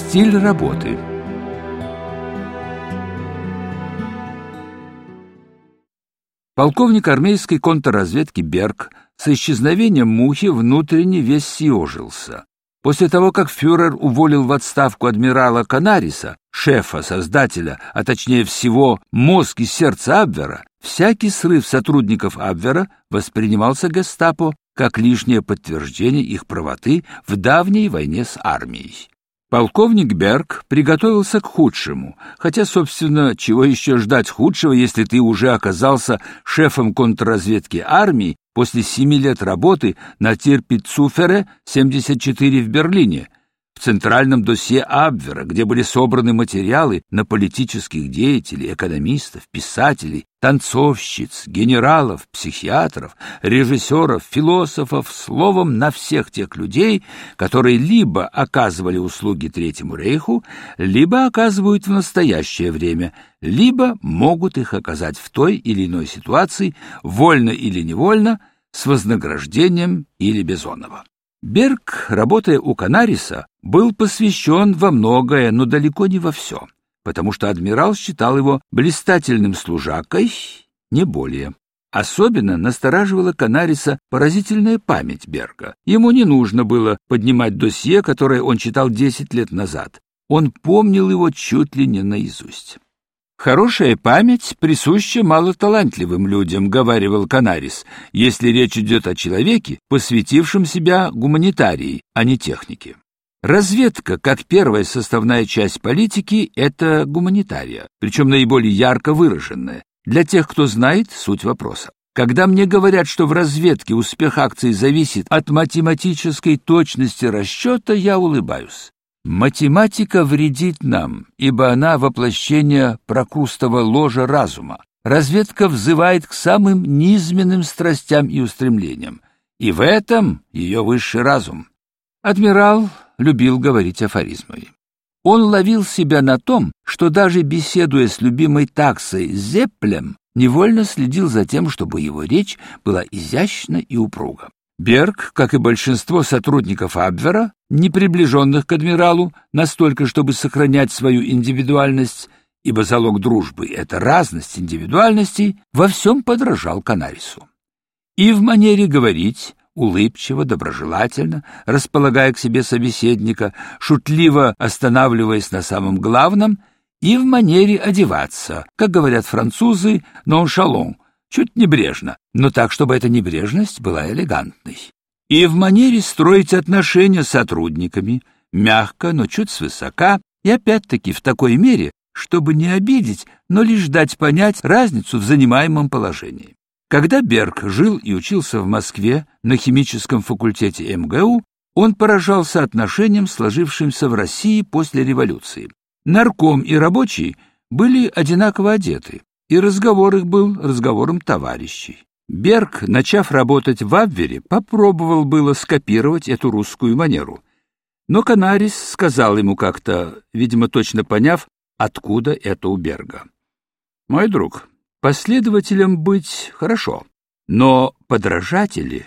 Стиль работы Полковник армейской контрразведки Берг с исчезновением мухи внутренне весь съежился. После того, как фюрер уволил в отставку адмирала Канариса, шефа, создателя, а точнее всего мозг и сердце Абвера, всякий срыв сотрудников Абвера воспринимался гестапо как лишнее подтверждение их правоты в давней войне с армией. Полковник Берг приготовился к худшему, хотя, собственно, чего еще ждать худшего, если ты уже оказался шефом контрразведки армии после семи лет работы на Тирпицуфере 74 в Берлине – в центральном досье Абвера, где были собраны материалы на политических деятелей, экономистов, писателей, танцовщиц, генералов, психиатров, режиссеров, философов, словом, на всех тех людей, которые либо оказывали услуги Третьему Рейху, либо оказывают в настоящее время, либо могут их оказать в той или иной ситуации, вольно или невольно, с вознаграждением или без. Берг, работая у Канариса, был посвящен во многое, но далеко не во все, потому что адмирал считал его блистательным служакой, не более. Особенно настораживала Канариса поразительная память Берга. Ему не нужно было поднимать досье, которое он читал десять лет назад. Он помнил его чуть ли не наизусть. Хорошая память присуща малоталантливым людям, говаривал Канарис, если речь идет о человеке, посвятившем себя гуманитарии, а не технике. Разведка, как первая составная часть политики, это гуманитария, причем наиболее ярко выраженная, для тех, кто знает суть вопроса. Когда мне говорят, что в разведке успех акции зависит от математической точности расчета, я улыбаюсь. Математика вредит нам, ибо она воплощение прокрустого ложа разума. Разведка взывает к самым низменным страстям и устремлениям, и в этом ее высший разум. Адмирал любил говорить афоризмами. Он ловил себя на том, что даже беседуя с любимой таксой Зепплем, невольно следил за тем, чтобы его речь была изящна и упруга. Берг, как и большинство сотрудников Абвера, не приближенных к адмиралу настолько, чтобы сохранять свою индивидуальность, ибо залог дружбы — это разность индивидуальностей, во всем подражал Канарису. И в манере говорить, улыбчиво, доброжелательно, располагая к себе собеседника, шутливо останавливаясь на самом главном, и в манере одеваться, как говорят французы, ноншалон, чуть небрежно, но так, чтобы эта небрежность была элегантной. И в манере строить отношения с сотрудниками, мягко, но чуть свысока, и опять-таки в такой мере, чтобы не обидеть, но лишь дать понять разницу в занимаемом положении. Когда Берг жил и учился в Москве на химическом факультете МГУ, он поражался отношениям, сложившимся в России после революции. Нарком и рабочий были одинаково одеты, и разговор их был разговором товарищей. Берг, начав работать в Абвере, попробовал было скопировать эту русскую манеру. Но Канарис сказал ему как-то, видимо, точно поняв, откуда это у Берга. «Мой друг, последователем быть хорошо, но подражатели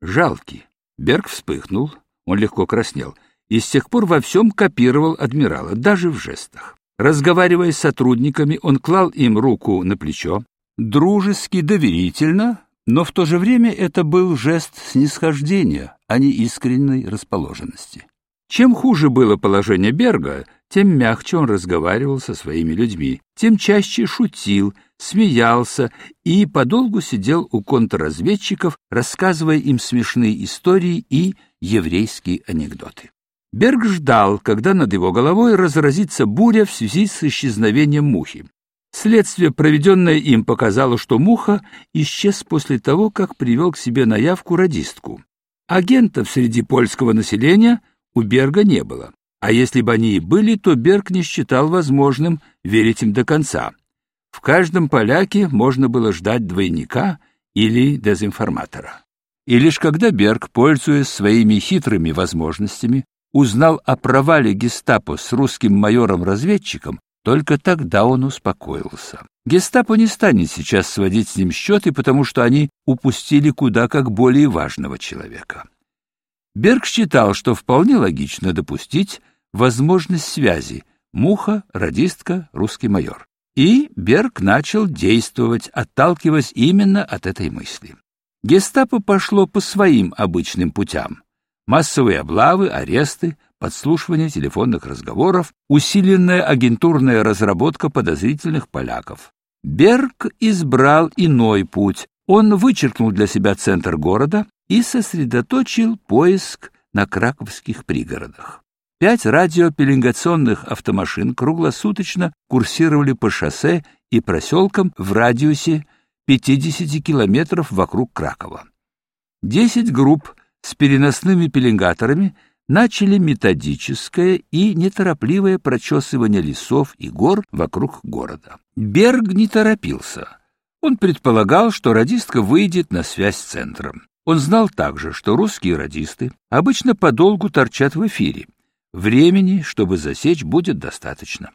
жалки». Берг вспыхнул, он легко краснел, и с тех пор во всем копировал адмирала, даже в жестах. Разговаривая с сотрудниками, он клал им руку на плечо, дружески, доверительно, но в то же время это был жест снисхождения, а не искренней расположенности. Чем хуже было положение Берга, тем мягче он разговаривал со своими людьми, тем чаще шутил, смеялся и подолгу сидел у контрразведчиков, рассказывая им смешные истории и еврейские анекдоты. Берг ждал, когда над его головой разразится буря в связи с исчезновением мухи. Следствие, проведенное им, показало, что муха исчез после того, как привел к себе на явку радистку. Агентов среди польского населения у Берга не было. А если бы они и были, то Берг не считал возможным верить им до конца. В каждом поляке можно было ждать двойника или дезинформатора. И лишь когда Берг, пользуясь своими хитрыми возможностями, узнал о провале гестапо с русским майором-разведчиком, только тогда он успокоился. Гестапо не станет сейчас сводить с ним счеты, потому что они упустили куда как более важного человека. Берг считал, что вполне логично допустить возможность связи Муха, радистка, русский майор. И Берг начал действовать, отталкиваясь именно от этой мысли. Гестапо пошло по своим обычным путям. Массовые облавы, аресты, подслушивание телефонных разговоров, усиленная агентурная разработка подозрительных поляков. Берг избрал иной путь. Он вычеркнул для себя центр города и сосредоточил поиск на краковских пригородах. Пять радиопеленгационных автомашин круглосуточно курсировали по шоссе и проселкам в радиусе 50 километров вокруг Кракова. Десять групп с переносными пеленгаторами начали методическое и неторопливое прочесывание лесов и гор вокруг города. Берг не торопился. Он предполагал, что радистка выйдет на связь с центром. Он знал также, что русские радисты обычно подолгу торчат в эфире. Времени, чтобы засечь, будет достаточно.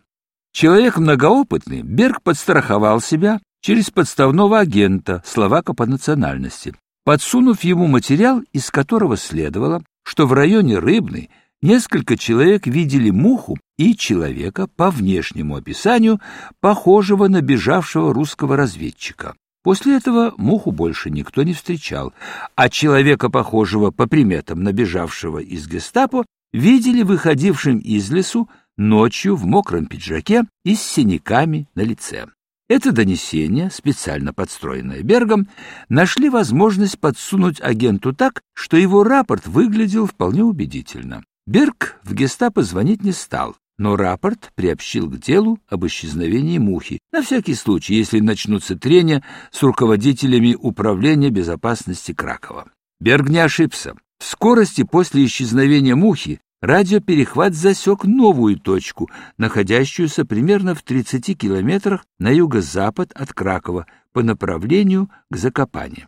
Человек многоопытный, Берг подстраховал себя через подставного агента, словака по национальности, подсунув ему материал, из которого следовало, что в районе Рыбной несколько человек видели муху и человека по внешнему описанию, похожего на бежавшего русского разведчика. После этого муху больше никто не встречал, а человека, похожего по приметам набежавшего из гестапо, видели выходившим из лесу ночью в мокром пиджаке и с синяками на лице. Это донесение, специально подстроенное Бергом, нашли возможность подсунуть агенту так, что его рапорт выглядел вполне убедительно. Берг в гестапо звонить не стал, но рапорт приобщил к делу об исчезновении мухи, на всякий случай, если начнутся трения с руководителями Управления безопасности Кракова. Берг не ошибся. В скорости после исчезновения мухи радиоперехват засек новую точку, находящуюся примерно в 30 километрах на юго-запад от Кракова по направлению к Закопане.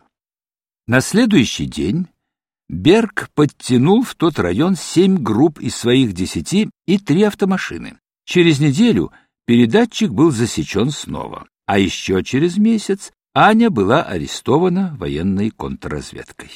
На следующий день Берг подтянул в тот район семь групп из своих десяти и три автомашины. Через неделю передатчик был засечен снова, а еще через месяц Аня была арестована военной контрразведкой.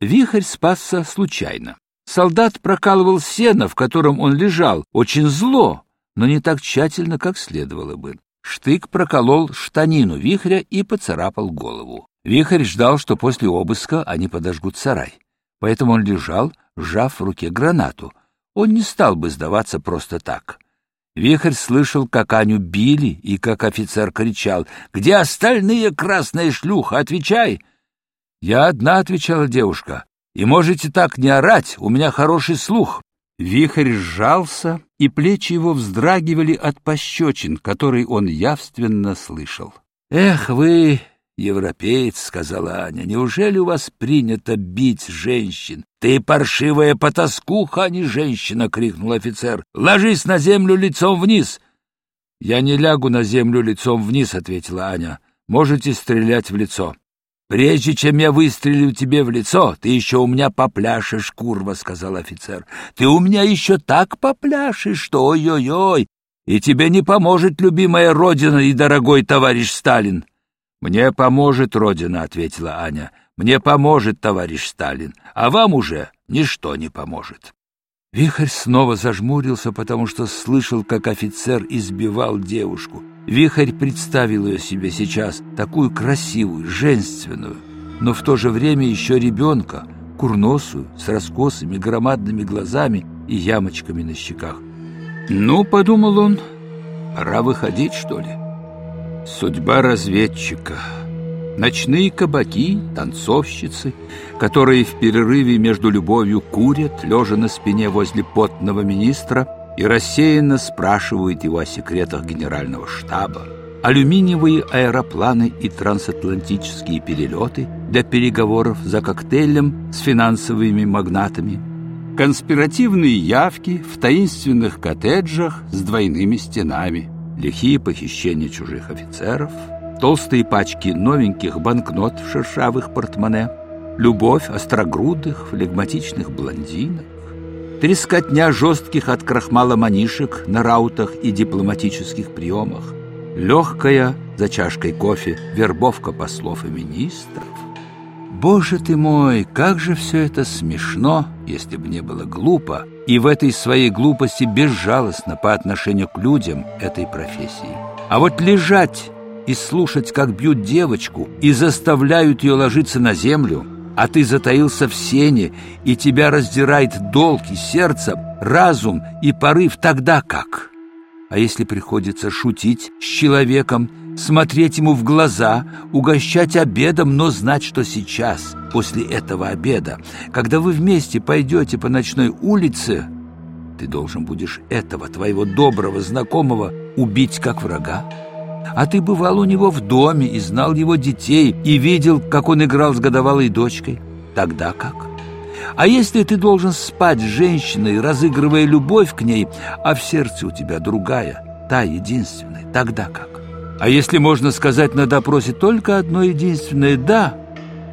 Вихрь спасся случайно. Солдат прокалывал сено, в котором он лежал, очень зло, но не так тщательно, как следовало бы. Штык проколол штанину вихря и поцарапал голову. Вихрь ждал, что после обыска они подожгут сарай. Поэтому он лежал, сжав в руке гранату. Он не стал бы сдаваться просто так. Вихрь слышал, как Аню били, и как офицер кричал «Где остальные, красная шлюха? Отвечай!» «Я одна», — отвечала девушка. И можете так не орать, у меня хороший слух. Вихрь сжался, и плечи его вздрагивали от пощечин, которые он явственно слышал. «Эх вы, европеец», — сказала Аня, — «неужели у вас принято бить женщин?» «Ты паршивая потаскуха, а не женщина!» — крикнул офицер. «Ложись на землю лицом вниз!» «Я не лягу на землю лицом вниз», — ответила Аня. «Можете стрелять в лицо». «Прежде чем я выстрелю тебе в лицо, ты еще у меня попляшешь, курва», — сказал офицер. «Ты у меня еще так попляшешь, что ой-ой-ой, и тебе не поможет любимая Родина и дорогой товарищ Сталин». «Мне поможет Родина», — ответила Аня. «Мне поможет товарищ Сталин, а вам уже ничто не поможет». Вихрь снова зажмурился, потому что слышал, как офицер избивал девушку. Вихрь представил ее себе сейчас, такую красивую, женственную, но в то же время еще ребенка, курносую, с раскосыми громадными глазами и ямочками на щеках. «Ну, — подумал он, — пора выходить, что ли?» Судьба разведчика — Ночные кабаки, танцовщицы, которые в перерыве между любовью курят, лежа на спине возле потного министра, и рассеянно спрашивают его о секретах генерального штаба, алюминиевые аэропланы и трансатлантические перелеты для переговоров за коктейлем с финансовыми магнатами, конспиративные явки в таинственных коттеджах с двойными стенами, лихие похищения чужих офицеров — толстые пачки новеньких банкнот в шершавых портмоне, любовь острогрудых, флегматичных блондинок, трескотня жестких от крахмала манишек на раутах и дипломатических приемах, легкая за чашкой кофе вербовка послов и министров. Боже ты мой, как же все это смешно, если бы не было глупо, и в этой своей глупости безжалостно по отношению к людям этой профессии. А вот лежать и слушать, как бьют девочку и заставляют ее ложиться на землю, а ты затаился в сене, и тебя раздирает долг и сердце, разум и порыв тогда как? А если приходится шутить с человеком, смотреть ему в глаза, угощать обедом, но знать, что сейчас, после этого обеда, когда вы вместе пойдете по ночной улице, ты должен будешь этого твоего доброго знакомого убить как врага? А ты бывал у него в доме и знал его детей, и видел, как он играл с годовалой дочкой. Тогда как? А если ты должен спать с женщиной, разыгрывая любовь к ней, а в сердце у тебя другая, та единственная, тогда как? А если можно сказать на допросе только одно единственное «да»,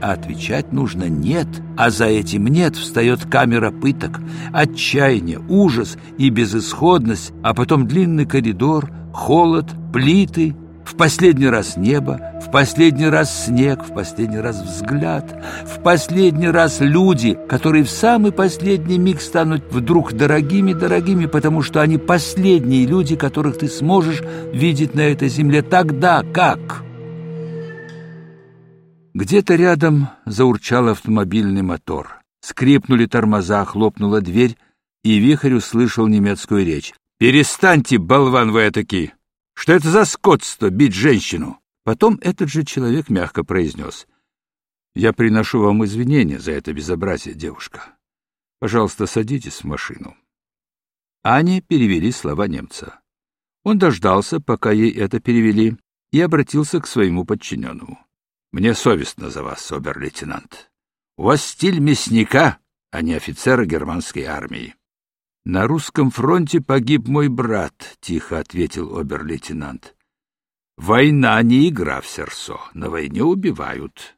а отвечать нужно «нет», а за этим «нет» встает камера пыток, отчаяние, ужас и безысходность, а потом длинный коридор, холод, плиты, в последний раз небо, в последний раз снег, в последний раз взгляд, в последний раз люди, которые в самый последний миг станут вдруг дорогими-дорогими, потому что они последние люди, которых ты сможешь видеть на этой земле. Тогда, как... Где-то рядом заурчал автомобильный мотор. Скрипнули тормоза, хлопнула дверь, и Вихрь услышал немецкую речь. «Перестаньте, болван вы этакий! Что это за скотство бить женщину? Потом этот же человек мягко произнес. Я приношу вам извинения за это безобразие, девушка. Пожалуйста, садитесь в машину. Ане перевели слова немца. Он дождался, пока ей это перевели, и обратился к своему подчиненному. Мне совестно за вас, обер-лейтенант. У вас стиль мясника, а не офицера германской армии. На русском фронте погиб мой брат, тихо ответил обер-лейтенант. Война не игра в сердцо, на войне убивают.